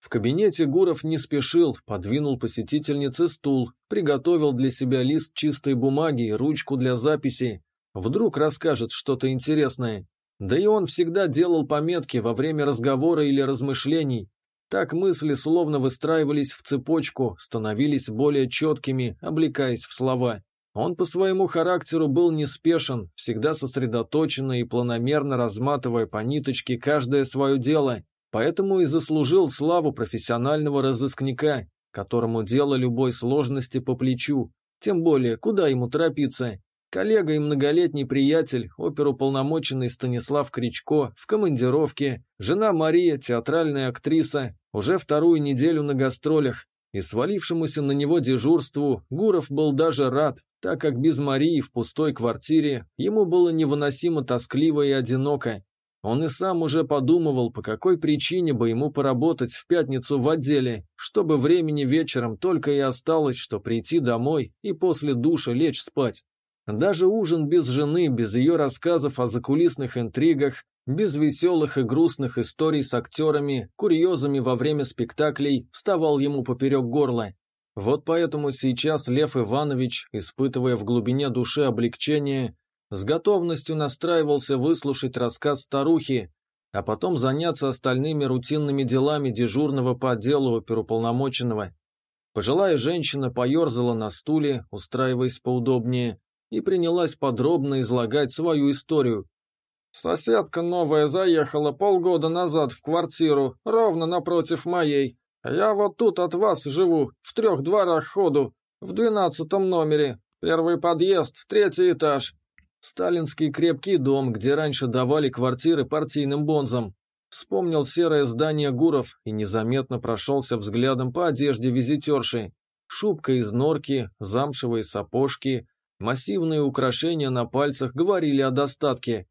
В кабинете Гуров не спешил, подвинул посетительнице стул, приготовил для себя лист чистой бумаги и ручку для записи. Вдруг расскажет что-то интересное. Да и он всегда делал пометки во время разговора или размышлений. Так мысли словно выстраивались в цепочку, становились более четкими, облекаясь в слова. Он по своему характеру был неспешен, всегда сосредоточенно и планомерно разматывая по ниточке каждое свое дело, поэтому и заслужил славу профессионального разыскника, которому дело любой сложности по плечу. Тем более, куда ему торопиться? Коллега и многолетний приятель, оперуполномоченный Станислав Кричко, в командировке, жена Мария, театральная актриса, уже вторую неделю на гастролях, и свалившемуся на него дежурству Гуров был даже рад, так как без Марии в пустой квартире ему было невыносимо тоскливо и одиноко. Он и сам уже подумывал, по какой причине бы ему поработать в пятницу в отделе, чтобы времени вечером только и осталось, что прийти домой и после душа лечь спать. Даже ужин без жены, без ее рассказов о закулисных интригах, без веселых и грустных историй с актерами, курьезами во время спектаклей, вставал ему поперек горла. Вот поэтому сейчас Лев Иванович, испытывая в глубине души облегчение, с готовностью настраивался выслушать рассказ старухи, а потом заняться остальными рутинными делами дежурного по отделу оперуполномоченного. Пожилая женщина поерзала на стуле, устраиваясь поудобнее, и принялась подробно излагать свою историю. «Соседка новая заехала полгода назад в квартиру, ровно напротив моей. Я вот тут от вас живу, в трех дворах ходу, в двенадцатом номере. Первый подъезд, третий этаж. Сталинский крепкий дом, где раньше давали квартиры партийным бонзам. Вспомнил серое здание Гуров и незаметно прошелся взглядом по одежде визитерши. Шубка из норки, замшевые сапожки, массивные украшения на пальцах говорили о достатке.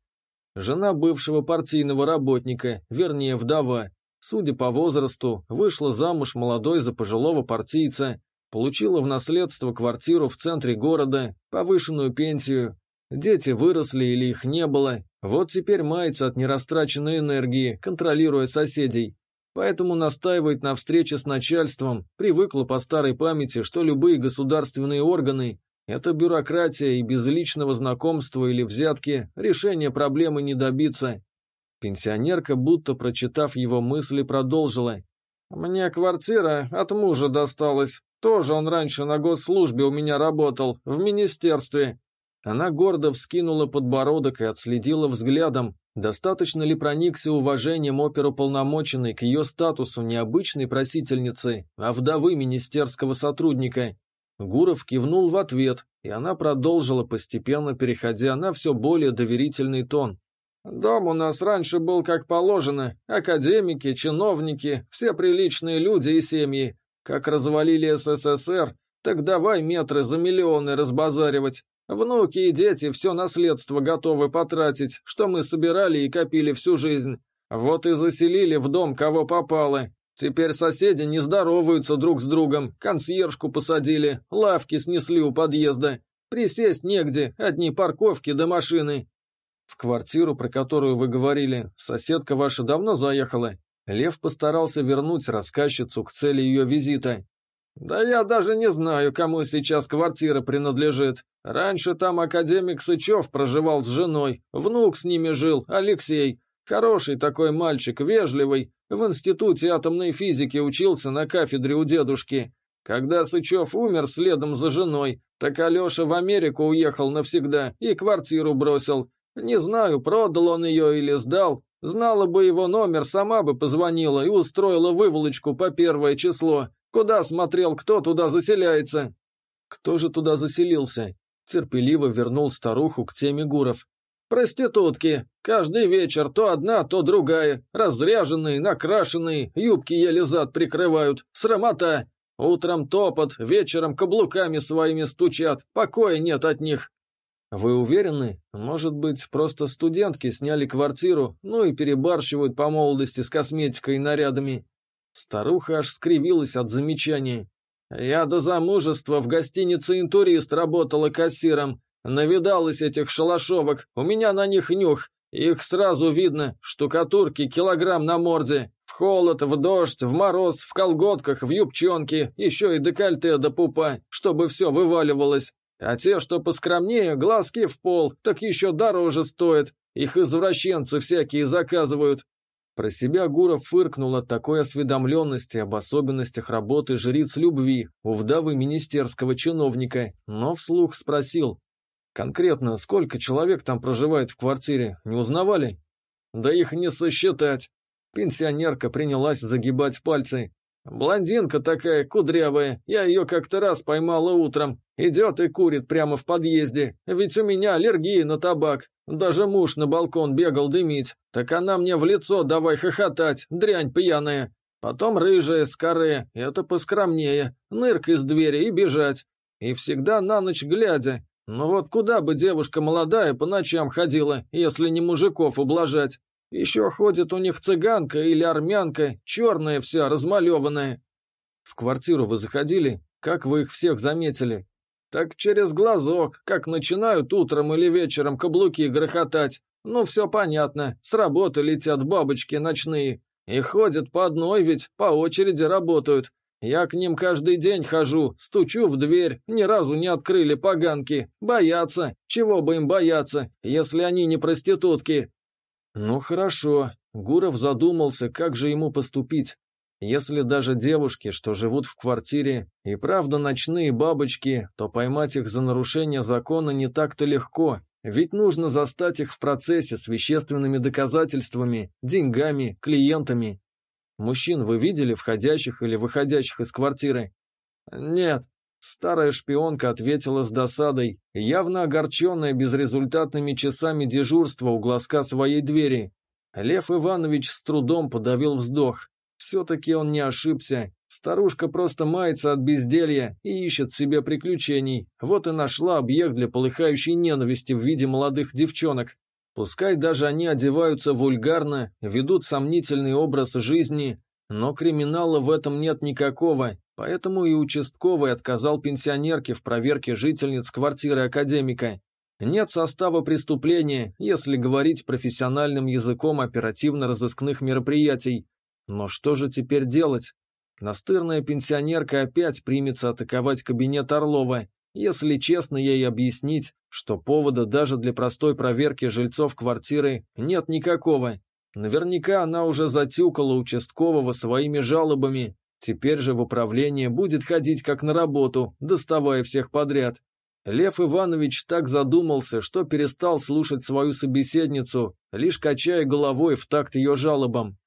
Жена бывшего партийного работника, вернее вдова, судя по возрасту, вышла замуж молодой за пожилого партийца, получила в наследство квартиру в центре города, повышенную пенсию. Дети выросли или их не было, вот теперь мается от нерастраченной энергии, контролируя соседей. Поэтому настаивает на встрече с начальством, привыкла по старой памяти, что любые государственные органы это бюрократия и без личного знакомства или взятки решения проблемы не добиться. Пенсионерка, будто прочитав его мысли, продолжила. «Мне квартира от мужа досталась. Тоже он раньше на госслужбе у меня работал, в министерстве». Она гордо вскинула подбородок и отследила взглядом, достаточно ли проникся уважением оперуполномоченной к ее статусу необычной просительницы, а вдовы министерского сотрудника. Гуров кивнул в ответ, и она продолжила, постепенно переходя на все более доверительный тон. «Дом у нас раньше был как положено. Академики, чиновники, все приличные люди и семьи. Как развалили СССР, так давай метры за миллионы разбазаривать. Внуки и дети все наследство готовы потратить, что мы собирали и копили всю жизнь. Вот и заселили в дом кого попало, Теперь соседи не здороваются друг с другом, консьержку посадили, лавки снесли у подъезда. Присесть негде, одни парковки до машины. В квартиру, про которую вы говорили, соседка ваша давно заехала. Лев постарался вернуть рассказчицу к цели ее визита. «Да я даже не знаю, кому сейчас квартира принадлежит. Раньше там академик Сычев проживал с женой, внук с ними жил, Алексей. Хороший такой мальчик, вежливый, в институте атомной физики учился на кафедре у дедушки. Когда Сычев умер следом за женой, так Алеша в Америку уехал навсегда и квартиру бросил. Не знаю, продал он ее или сдал. Знала бы его номер, сама бы позвонила и устроила выволочку по первое число. Куда смотрел, кто туда заселяется? Кто же туда заселился? Терпеливо вернул старуху к теме Гуров. Проститутки. Каждый вечер то одна, то другая. Разряженные, накрашенные, юбки еле зад прикрывают. Срамота. Утром топот, вечером каблуками своими стучат. Покоя нет от них. Вы уверены? Может быть, просто студентки сняли квартиру, ну и перебарщивают по молодости с косметикой и нарядами. Старуха аж скривилась от замечания. Я до замужества в гостинице «Интурист» работала кассиром. Навидалось этих шалашовок, у меня на них нюх. Их сразу видно, штукатурки килограмм на морде, В холод, в дождь, в мороз, в колготках, в юбчонке, еще и декольте до пупа, чтобы все вываливалось. А те, что поскромнее, глазки в пол, так еще дороже стоят. Их извращенцы всякие заказывают. Про себя Гуров фыркнул от такой осведомленности об особенностях работы жриц любви у вдовы министерского чиновника, но вслух спросил. «Конкретно, сколько человек там проживает в квартире, не узнавали?» «Да их не сосчитать». Пенсионерка принялась загибать пальцы. «Блондинка такая, кудрявая, я ее как-то раз поймала утром. Идет и курит прямо в подъезде, ведь у меня аллергия на табак. Даже муж на балкон бегал дымить, так она мне в лицо давай хохотать, дрянь пьяная. Потом рыжая, скорее, это поскромнее, нырк из двери и бежать. И всегда на ночь глядя. Ну вот куда бы девушка молодая по ночам ходила, если не мужиков ублажать? Еще ходит у них цыганка или армянка, черная вся, размалеванная. В квартиру вы заходили? Как вы их всех заметили? Так через глазок, как начинают утром или вечером каблуки грохотать. Ну, все понятно, с работы летят бабочки ночные. И ходят по одной ведь, по очереди работают. Я к ним каждый день хожу, стучу в дверь, ни разу не открыли поганки. Боятся. Чего бы им бояться, если они не проститутки? Ну хорошо. Гуров задумался, как же ему поступить. Если даже девушки, что живут в квартире, и правда ночные бабочки, то поймать их за нарушение закона не так-то легко, ведь нужно застать их в процессе с вещественными доказательствами, деньгами, клиентами. Мужчин вы видели, входящих или выходящих из квартиры? Нет. Старая шпионка ответила с досадой, явно огорченная безрезультатными часами дежурства у глазка своей двери. Лев Иванович с трудом подавил вздох. Все-таки он не ошибся. Старушка просто мается от безделья и ищет себе приключений. Вот и нашла объект для полыхающей ненависти в виде молодых девчонок. Пускай даже они одеваются вульгарно, ведут сомнительный образ жизни, но криминала в этом нет никакого, поэтому и участковый отказал пенсионерке в проверке жительниц квартиры академика. Нет состава преступления, если говорить профессиональным языком оперативно-розыскных мероприятий, но что же теперь делать? Настырная пенсионерка опять примется атаковать кабинет Орлова, если честно ей объяснить, что повода даже для простой проверки жильцов квартиры нет никакого. Наверняка она уже затюкала участкового своими жалобами, теперь же в управление будет ходить как на работу, доставая всех подряд. Лев Иванович так задумался, что перестал слушать свою собеседницу, лишь качая головой в такт ее жалобам.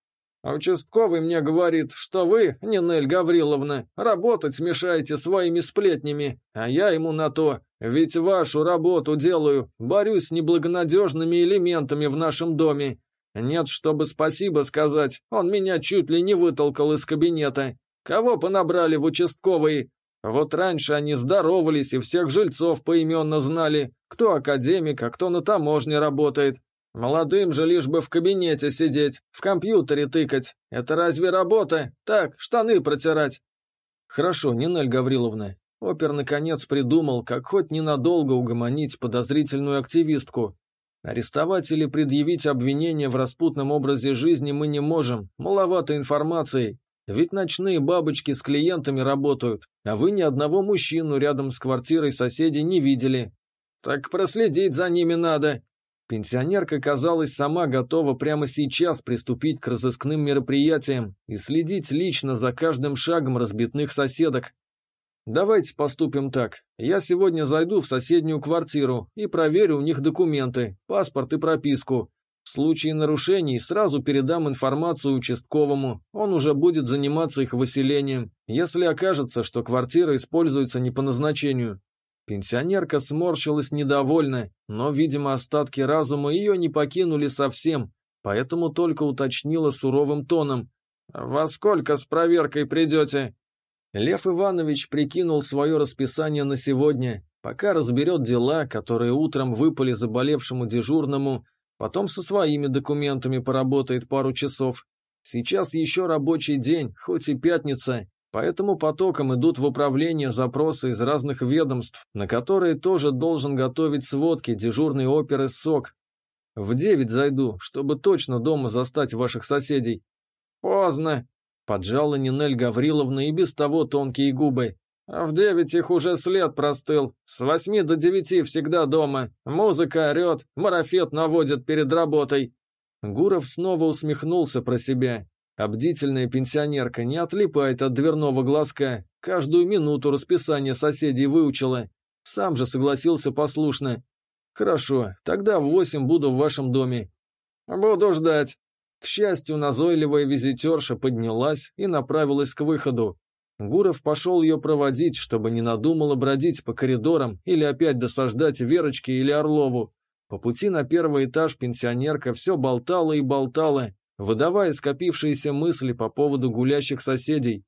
А участковый мне говорит, что вы, Нинель Гавриловна, работать мешаете своими сплетнями, а я ему на то, ведь вашу работу делаю, борюсь с неблагонадежными элементами в нашем доме. Нет, чтобы спасибо сказать, он меня чуть ли не вытолкал из кабинета. Кого понабрали в участковые? Вот раньше они здоровались и всех жильцов поименно знали, кто академик, а кто на таможне работает. Молодым же лишь бы в кабинете сидеть, в компьютере тыкать. Это разве работа? Так, штаны протирать. Хорошо, Нинель Гавриловна. Опер наконец придумал, как хоть ненадолго угомонить подозрительную активистку. Арестовать или предъявить обвинение в распутном образе жизни мы не можем, маловато информации. Ведь ночные бабочки с клиентами работают, а вы ни одного мужчину рядом с квартирой соседей не видели. Так проследить за ними надо, Пенсионерка, казалось, сама готова прямо сейчас приступить к разыскным мероприятиям и следить лично за каждым шагом разбитных соседок. «Давайте поступим так. Я сегодня зайду в соседнюю квартиру и проверю у них документы, паспорт и прописку. В случае нарушений сразу передам информацию участковому, он уже будет заниматься их выселением, если окажется, что квартира используется не по назначению. Пенсионерка сморщилась недовольно, но, видимо, остатки разума ее не покинули совсем, поэтому только уточнила суровым тоном. «Во сколько с проверкой придете?» Лев Иванович прикинул свое расписание на сегодня, пока разберет дела, которые утром выпали заболевшему дежурному, потом со своими документами поработает пару часов. Сейчас еще рабочий день, хоть и пятница, Поэтому потоком идут в управление запросы из разных ведомств, на которые тоже должен готовить сводки дежурный оперы СОК. В девять зайду, чтобы точно дома застать ваших соседей. Поздно, поджала Нинель Гавриловна и без того тонкие губы. А в девять их уже след простыл. С восьми до девяти всегда дома. Музыка орет, марафет наводит перед работой. Гуров снова усмехнулся про себя. Обдительная пенсионерка не отлипает от дверного глазка, каждую минуту расписание соседей выучила. Сам же согласился послушно. «Хорошо, тогда в восемь буду в вашем доме». «Буду ждать». К счастью, назойливая визитерша поднялась и направилась к выходу. Гуров пошел ее проводить, чтобы не надумала бродить по коридорам или опять досаждать Верочке или Орлову. По пути на первый этаж пенсионерка все болтала и болтала, выдавая скопившиеся мысли по поводу гулящих соседей.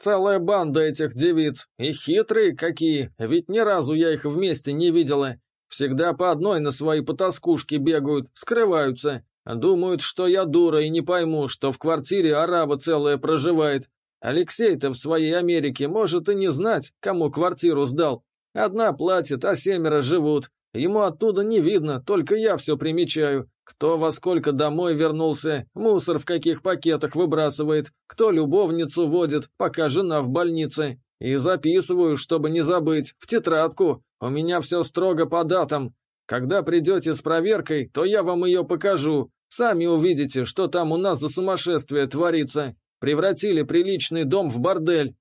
«Целая банда этих девиц, и хитрые какие, ведь ни разу я их вместе не видела. Всегда по одной на свои потаскушки бегают, скрываются. Думают, что я дура и не пойму, что в квартире арава целая проживает. Алексей-то в своей Америке может и не знать, кому квартиру сдал. Одна платит, а семеро живут. Ему оттуда не видно, только я все примечаю. Кто во сколько домой вернулся, мусор в каких пакетах выбрасывает, кто любовницу водит, пока жена в больнице. И записываю, чтобы не забыть, в тетрадку. У меня все строго по датам. Когда придете с проверкой, то я вам ее покажу. Сами увидите, что там у нас за сумасшествие творится. Превратили приличный дом в бордель.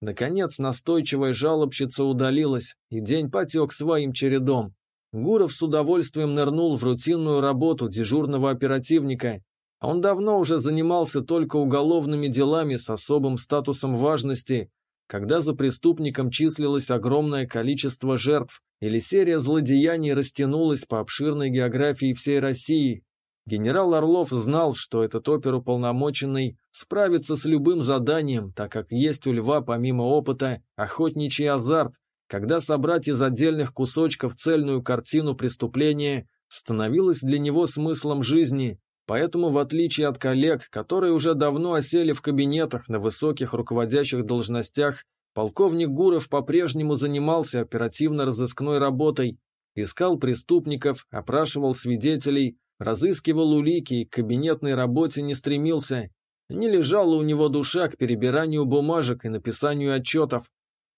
Наконец настойчивая жалобщица удалилась, и день потек своим чередом. Гуров с удовольствием нырнул в рутинную работу дежурного оперативника, он давно уже занимался только уголовными делами с особым статусом важности, когда за преступником числилось огромное количество жертв или серия злодеяний растянулась по обширной географии всей России. Генерал Орлов знал, что этот оперуполномоченный справится с любым заданием, так как есть у льва помимо опыта охотничий азарт, когда собрать из отдельных кусочков цельную картину преступления становилось для него смыслом жизни, Поэтому, в отличие от коллег, которые уже давно осели в кабинетах на высоких руководящих должностях, полковник Гуров по-прежнему занимался оперативно-розыскной работой, искал преступников, опрашивал свидетелей, разыскивал улики и к кабинетной работе не стремился. Не лежала у него душа к перебиранию бумажек и написанию отчетов.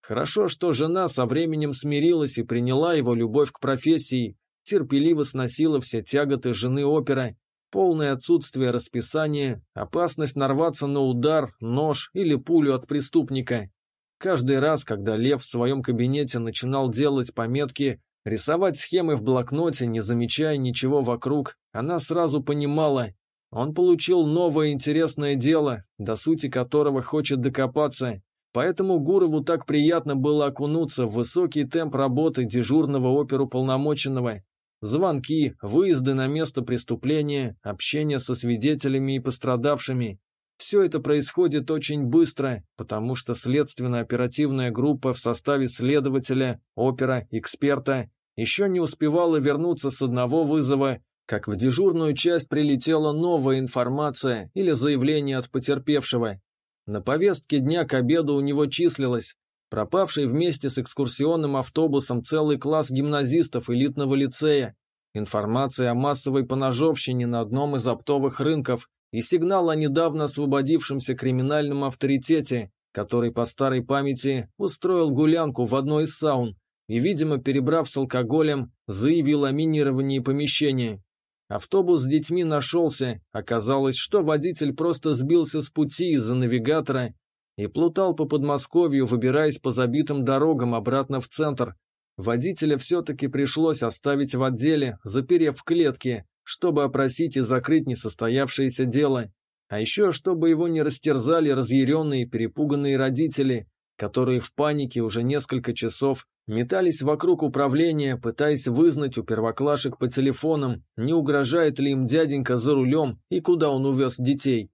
Хорошо, что жена со временем смирилась и приняла его любовь к профессии, терпеливо сносила все тяготы жены опера, полное отсутствие расписания, опасность нарваться на удар, нож или пулю от преступника. Каждый раз, когда Лев в своем кабинете начинал делать пометки, рисовать схемы в блокноте, не замечая ничего вокруг, она сразу понимала, он получил новое интересное дело, до сути которого хочет докопаться, поэтому Гурову так приятно было окунуться в высокий темп работы дежурного оперуполномоченного, Звонки, выезды на место преступления, общение со свидетелями и пострадавшими. Все это происходит очень быстро, потому что следственно-оперативная группа в составе следователя, опера, эксперта еще не успевала вернуться с одного вызова, как в дежурную часть прилетела новая информация или заявление от потерпевшего. На повестке дня к обеду у него числилось пропавший вместе с экскурсионным автобусом целый класс гимназистов элитного лицея, информация о массовой поножовщине на одном из оптовых рынков и сигнал о недавно освободившемся криминальном авторитете, который по старой памяти устроил гулянку в одной из саун и, видимо, перебрав с алкоголем, заявил о минировании помещения. Автобус с детьми нашелся, оказалось, что водитель просто сбился с пути из-за навигатора и плутал по Подмосковью, выбираясь по забитым дорогам обратно в центр. Водителя все-таки пришлось оставить в отделе, заперев в клетке, чтобы опросить и закрыть несостоявшееся дело. А еще, чтобы его не растерзали разъяренные перепуганные родители, которые в панике уже несколько часов метались вокруг управления, пытаясь вызнать у первоклашек по телефонам, не угрожает ли им дяденька за рулем и куда он увез детей.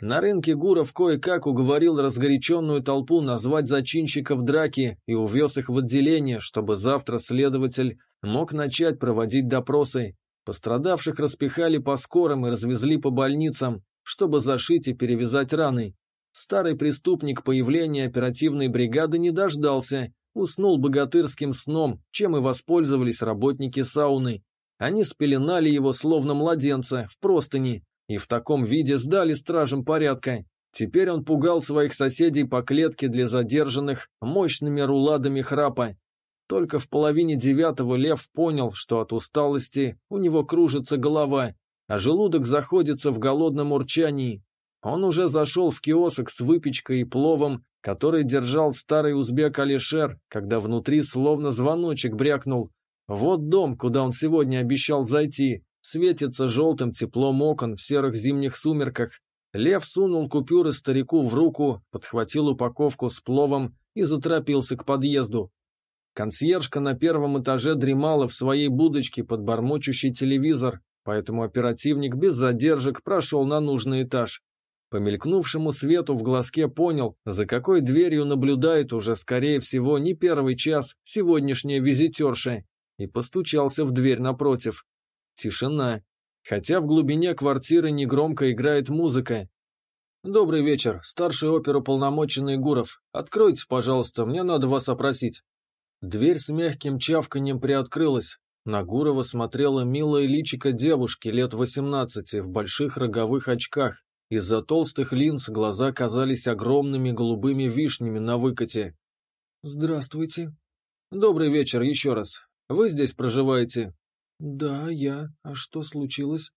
На рынке Гуров кое-как уговорил разгоряченную толпу назвать зачинщиков драки и увез их в отделение, чтобы завтра следователь мог начать проводить допросы. Пострадавших распихали по скорым и развезли по больницам, чтобы зашить и перевязать раны. Старый преступник появления оперативной бригады не дождался, уснул богатырским сном, чем и воспользовались работники сауны. Они спеленали его словно младенца в простыни, и в таком виде сдали стражам порядка. Теперь он пугал своих соседей по клетке для задержанных мощными руладами храпа. Только в половине девятого Лев понял, что от усталости у него кружится голова, а желудок заходится в голодном урчании. Он уже зашел в киосок с выпечкой и пловом, который держал старый узбек Алишер, когда внутри словно звоночек брякнул. Вот дом, куда он сегодня обещал зайти, светится желтым теплом окон в серых зимних сумерках. Лев сунул купюры старику в руку, подхватил упаковку с пловом и заторопился к подъезду. Консьержка на первом этаже дремала в своей будочке под бормочущий телевизор, поэтому оперативник без задержек прошел на нужный этаж. По мелькнувшему свету в глазке понял, за какой дверью наблюдает уже, скорее всего, не первый час сегодняшняя визитерша, и постучался в дверь напротив. Тишина. Хотя в глубине квартиры негромко играет музыка. «Добрый вечер, старший оперуполномоченный Гуров. Откройте, пожалуйста, мне надо вас опросить». Дверь с мягким чавканьем приоткрылась. На Гурова смотрела милая личико девушки лет восемнадцати в больших роговых очках. Из-за толстых линз глаза казались огромными голубыми вишнями на выкате. «Здравствуйте». «Добрый вечер еще раз. Вы здесь проживаете?» «Да, я. А что случилось?»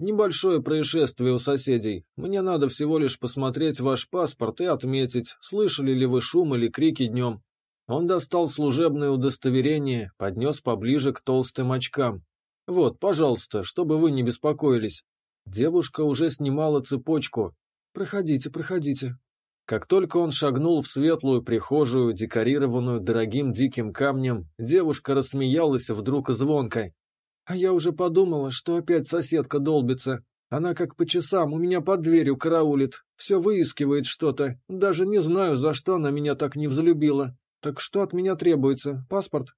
«Небольшое происшествие у соседей. Мне надо всего лишь посмотреть ваш паспорт и отметить, слышали ли вы шум или крики днем. Он достал служебное удостоверение, поднес поближе к толстым очкам. «Вот, пожалуйста, чтобы вы не беспокоились». Девушка уже снимала цепочку. «Проходите, проходите». Как только он шагнул в светлую прихожую, декорированную дорогим диким камнем, девушка рассмеялась вдруг звонко. «А я уже подумала, что опять соседка долбится. Она как по часам у меня под дверью караулит, все выискивает что-то. Даже не знаю, за что она меня так не взлюбила. «Так что от меня требуется? Паспорт?»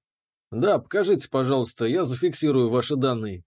«Да, покажите, пожалуйста, я зафиксирую ваши данные».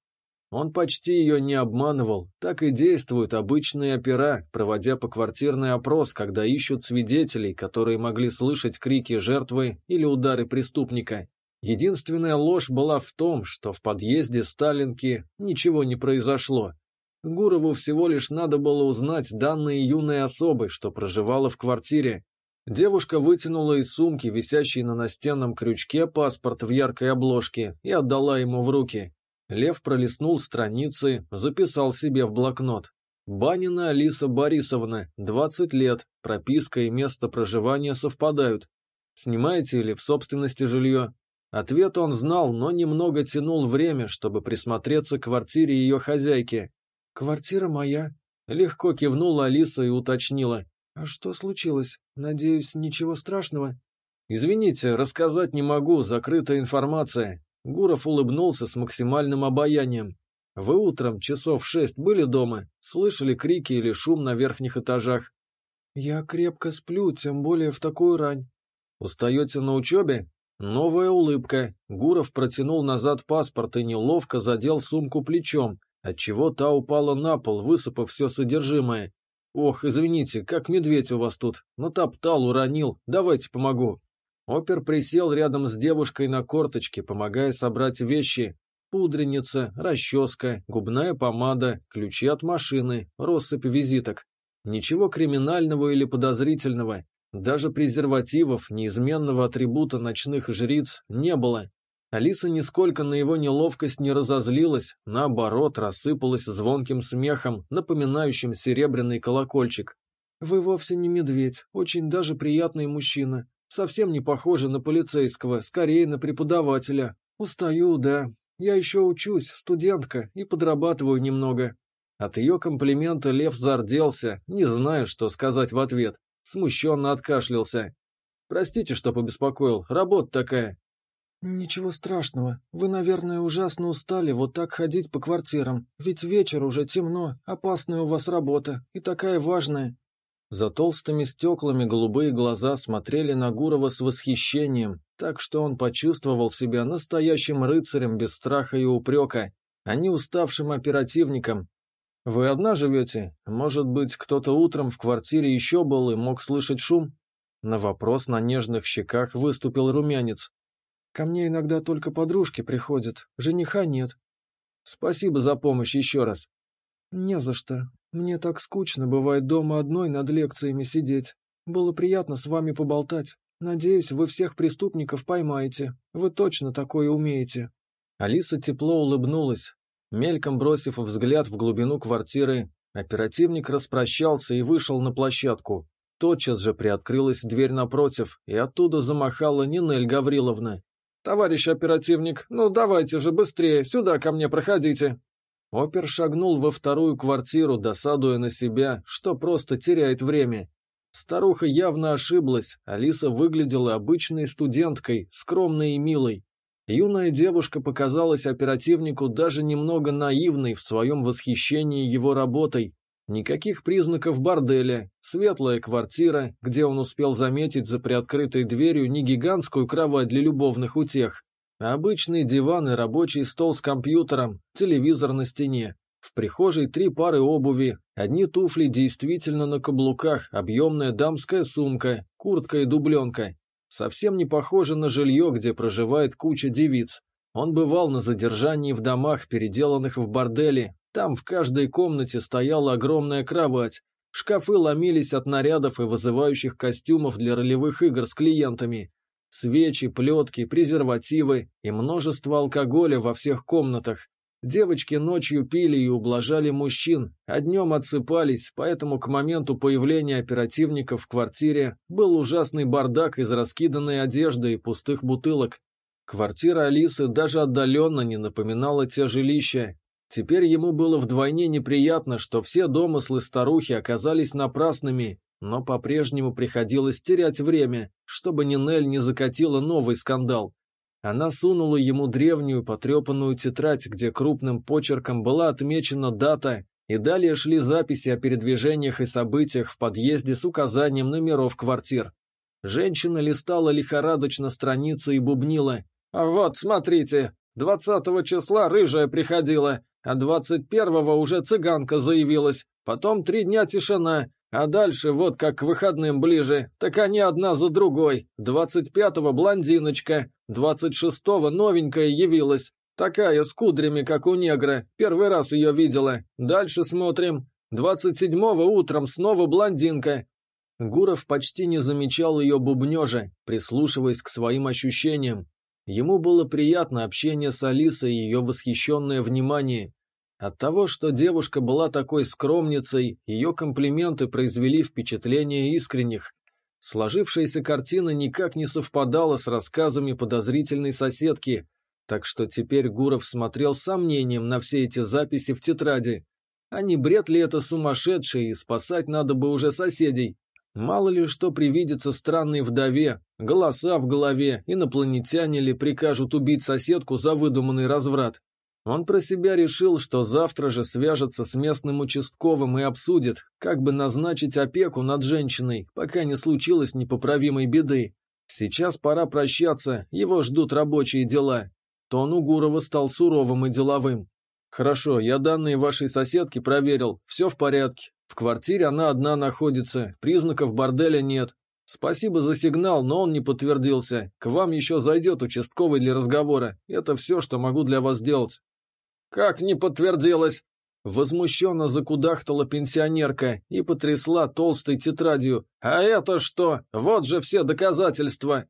Он почти ее не обманывал, так и действуют обычные опера, проводя поквартирный опрос, когда ищут свидетелей, которые могли слышать крики жертвы или удары преступника. Единственная ложь была в том, что в подъезде Сталинки ничего не произошло. Гурову всего лишь надо было узнать данные юной особы, что проживала в квартире, Девушка вытянула из сумки, висящей на настенном крючке, паспорт в яркой обложке и отдала ему в руки. Лев пролистнул страницы, записал себе в блокнот. Банина Алиса Борисовна, 20 лет, прописка и место проживания совпадают. Снимаете ли в собственности жилье? Ответ он знал, но немного тянул время, чтобы присмотреться к квартире ее хозяйки. «Квартира моя», — легко кивнула Алиса и уточнила. «А что случилось? Надеюсь, ничего страшного?» «Извините, рассказать не могу, закрытая информация». Гуров улыбнулся с максимальным обаянием. «Вы утром часов шесть были дома? Слышали крики или шум на верхних этажах?» «Я крепко сплю, тем более в такую рань». «Устаете на учебе?» Новая улыбка. Гуров протянул назад паспорт и неловко задел сумку плечом, отчего та упала на пол, высыпав все содержимое. «Ох, извините, как медведь у вас тут. Натоптал, уронил. Давайте помогу». Опер присел рядом с девушкой на корточке, помогая собрать вещи. Пудреница, расческа, губная помада, ключи от машины, россыпь визиток. Ничего криминального или подозрительного. Даже презервативов, неизменного атрибута ночных жриц, не было. Алиса нисколько на его неловкость не разозлилась, наоборот, рассыпалась звонким смехом, напоминающим серебряный колокольчик. «Вы вовсе не медведь, очень даже приятный мужчина. Совсем не похожи на полицейского, скорее на преподавателя. Устаю, да. Я еще учусь, студентка, и подрабатываю немного». От ее комплимента Лев зарделся, не знаю, что сказать в ответ. Смущенно откашлялся. «Простите, что побеспокоил, работа такая». «Ничего страшного. Вы, наверное, ужасно устали вот так ходить по квартирам. Ведь вечер уже темно, опасная у вас работа и такая важная». За толстыми стеклами голубые глаза смотрели на Гурова с восхищением, так что он почувствовал себя настоящим рыцарем без страха и упрека, а не уставшим оперативником. «Вы одна живете? Может быть, кто-то утром в квартире еще был и мог слышать шум?» На вопрос на нежных щеках выступил румянец. Ко мне иногда только подружки приходят, жениха нет. Спасибо за помощь еще раз. «Не за что. Мне так скучно бывает дома одной над лекциями сидеть. Было приятно с вами поболтать. Надеюсь, вы всех преступников поймаете. Вы точно такое умеете». Алиса тепло улыбнулась. Мельком бросив взгляд в глубину квартиры, оперативник распрощался и вышел на площадку. Тотчас же приоткрылась дверь напротив, и оттуда замахала Нинель Гавриловна. «Товарищ оперативник, ну давайте же быстрее, сюда ко мне проходите!» Опер шагнул во вторую квартиру, досадуя на себя, что просто теряет время. Старуха явно ошиблась, Алиса выглядела обычной студенткой, скромной и милой. Юная девушка показалась оперативнику даже немного наивной в своем восхищении его работой. Никаких признаков борделя, светлая квартира, где он успел заметить за приоткрытой дверью не гигантскую кровать для любовных утех, Обычный диван и рабочий стол с компьютером, телевизор на стене. В прихожей три пары обуви, одни туфли действительно на каблуках, объемная дамская сумка, куртка и дубленка. Совсем не похоже на жилье, где проживает куча девиц. Он бывал на задержании в домах, переделанных в бордели. Там в каждой комнате стояла огромная кровать. Шкафы ломились от нарядов и вызывающих костюмов для ролевых игр с клиентами. Свечи, плетки, презервативы и множество алкоголя во всех комнатах. Девочки ночью пили и ублажали мужчин, а днем отсыпались, поэтому к моменту появления оперативников в квартире был ужасный бардак из раскиданной одежды и пустых бутылок. Квартира Алисы даже отдаленно не напоминала те жилища. Теперь ему было вдвойне неприятно, что все домыслы старухи оказались напрасными, но по-прежнему приходилось терять время, чтобы Нинель не закатила новый скандал. Она сунула ему древнюю потрепанную тетрадь, где крупным почерком была отмечена дата, и далее шли записи о передвижениях и событиях в подъезде с указанием номеров квартир. Женщина листала лихорадочно страницы и бубнила. «А вот, смотрите, двадцатого числа рыжая приходила, а двадцать первого уже цыганка заявилась, потом три дня тишина, а дальше вот как к выходным ближе, так они одна за другой. Двадцать пятого блондиночка, двадцать шестого новенькая явилась. Такая с кудрями, как у негра. Первый раз ее видела. Дальше смотрим. Двадцать седьмого утром снова блондинка. Гуров почти не замечал ее бубнежа, прислушиваясь к своим ощущениям. Ему было приятно общение с Алисой и ее восхищенное внимание. От того, что девушка была такой скромницей, ее комплименты произвели впечатление искренних. Сложившаяся картина никак не совпадала с рассказами подозрительной соседки, так что теперь Гуров смотрел с сомнением на все эти записи в тетради. А не бред ли это сумасшедший, и спасать надо бы уже соседей? Мало ли что привидится странной вдове, голоса в голове, инопланетяне ли прикажут убить соседку за выдуманный разврат. Он про себя решил, что завтра же свяжется с местным участковым и обсудит, как бы назначить опеку над женщиной, пока не случилось непоправимой беды. Сейчас пора прощаться, его ждут рабочие дела. Тон у Гурова стал суровым и деловым. «Хорошо, я данные вашей соседки проверил, все в порядке. В квартире она одна находится, признаков борделя нет. Спасибо за сигнал, но он не подтвердился. К вам еще зайдет участковый для разговора. Это все, что могу для вас сделать. «Как не подтвердилось?» Возмущенно закудахтала пенсионерка и потрясла толстой тетрадью. «А это что? Вот же все доказательства!»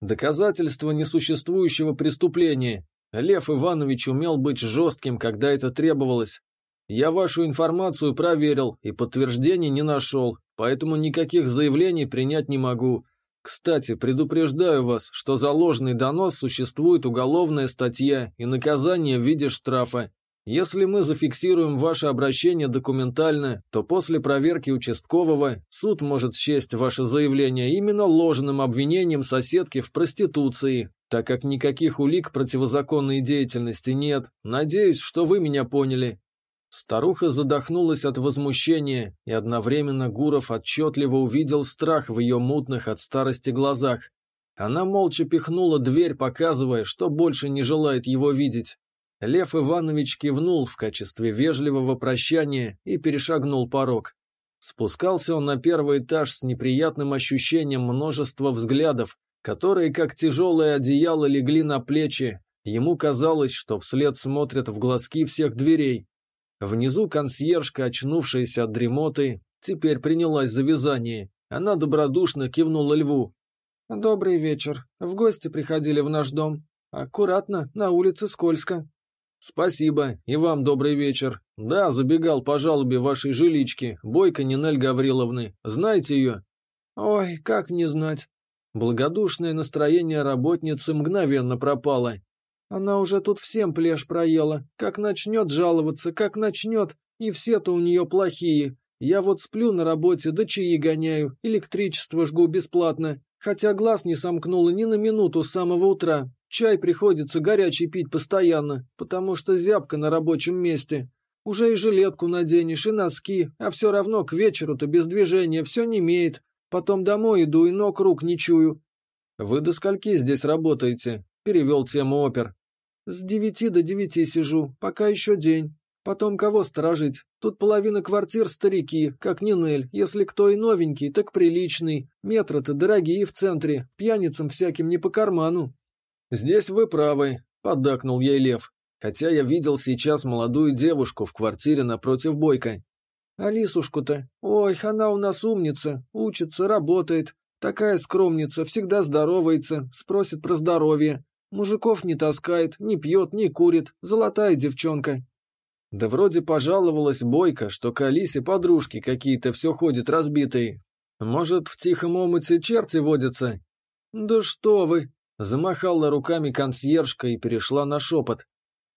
Доказательства несуществующего преступления. Лев Иванович умел быть жестким, когда это требовалось. Я вашу информацию проверил и подтверждений не нашел, поэтому никаких заявлений принять не могу. Кстати, предупреждаю вас, что за ложный донос существует уголовная статья и наказание в виде штрафа. Если мы зафиксируем ваше обращение документально, то после проверки участкового суд может счесть ваше заявление именно ложным обвинением соседки в проституции, так как никаких улик противозаконной деятельности нет. Надеюсь, что вы меня поняли. Старуха задохнулась от возмущения, и одновременно Гуров отчетливо увидел страх в ее мутных от старости глазах. Она молча пихнула дверь, показывая, что больше не желает его видеть. Лев Иванович кивнул в качестве вежливого прощания и перешагнул порог. Спускался он на первый этаж с неприятным ощущением множества взглядов, которые, как тяжелое одеяло, легли на плечи. Ему казалось, что вслед смотрят в глазки всех дверей, Внизу консьержка, очнувшаяся от дремоты, теперь принялась за вязание. Она добродушно кивнула льву. «Добрый вечер. В гости приходили в наш дом. Аккуратно, на улице скользко». «Спасибо, и вам добрый вечер. Да, забегал по жалобе вашей жилички, Бойко Нинель Гавриловны. Знаете ее?» «Ой, как не знать». Благодушное настроение работницы мгновенно пропало. Она уже тут всем плешь проела. Как начнет жаловаться, как начнет, и все-то у нее плохие. Я вот сплю на работе, да чаи гоняю, электричество жгу бесплатно. Хотя глаз не сомкнула ни на минуту с самого утра. Чай приходится горячий пить постоянно, потому что зябко на рабочем месте. Уже и жилетку наденешь, и носки, а все равно к вечеру-то без движения все не имеет. Потом домой иду и ног рук не чую. «Вы до скольки здесь работаете?» – перевел тему опер. «С девяти до девяти сижу, пока еще день. Потом кого сторожить? Тут половина квартир старики, как Нинель. Если кто и новенький, так приличный. Метры-то дорогие в центре, пьяницам всяким не по карману. «Здесь вы правы», — поддакнул ей Лев. «Хотя я видел сейчас молодую девушку в квартире напротив Бойко». «Алисушку-то? Ой, она у нас умница, учится, работает. Такая скромница, всегда здоровается, спросит про здоровье. Мужиков не таскает, не пьет, не курит. Золотая девчонка». Да вроде пожаловалась Бойко, что к Алисе подружки какие-то все ходят разбитые. Может, в тихом омуте черти водятся? Да что вы, Замахала руками консьержка и перешла на шепот.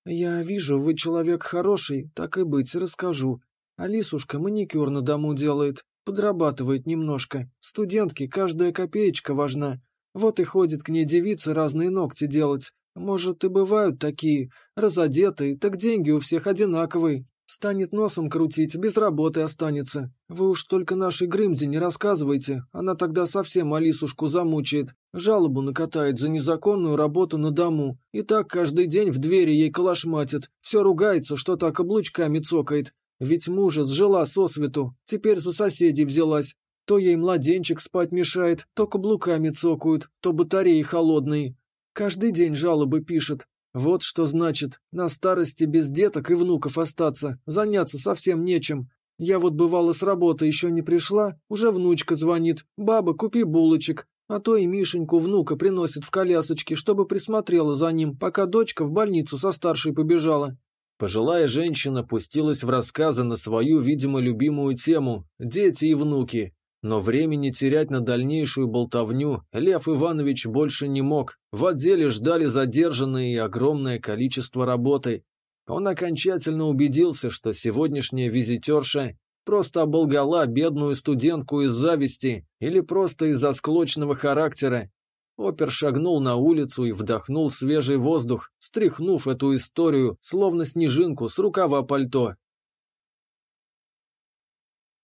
«Я вижу, вы человек хороший, так и быть, расскажу. Алисушка маникюр на дому делает, подрабатывает немножко. Студентке каждая копеечка важна. Вот и ходит к ней девицы разные ногти делать. Может, и бывают такие, разодетые, так деньги у всех одинаковые. Станет носом крутить, без работы останется. Вы уж только нашей Грымзе не рассказывайте, она тогда совсем Алисушку замучает. Жалобу накатает за незаконную работу на дому. И так каждый день в двери ей калашматит. Все ругается, что так облучками цокает. Ведь мужа сжила сосвету, теперь за соседей взялась. То ей младенчик спать мешает, то каблуками цокают, то батареи холодные. Каждый день жалобы пишет, вот что значит, на старости без деток и внуков остаться, заняться совсем нечем. Я вот бывало с работы еще не пришла, уже внучка звонит, баба, купи булочек, а то и Мишеньку внука приносит в колясочке, чтобы присмотрела за ним, пока дочка в больницу со старшей побежала. Пожилая женщина пустилась в рассказы на свою, видимо, любимую тему – дети и внуки, но времени терять на дальнейшую болтовню Лев Иванович больше не мог. В отделе ждали задержанные и огромное количество работы. Он окончательно убедился, что сегодняшняя визитерша просто оболгала бедную студентку из зависти или просто из-за склочного характера. Опер шагнул на улицу и вдохнул свежий воздух, стряхнув эту историю, словно снежинку с рукава пальто.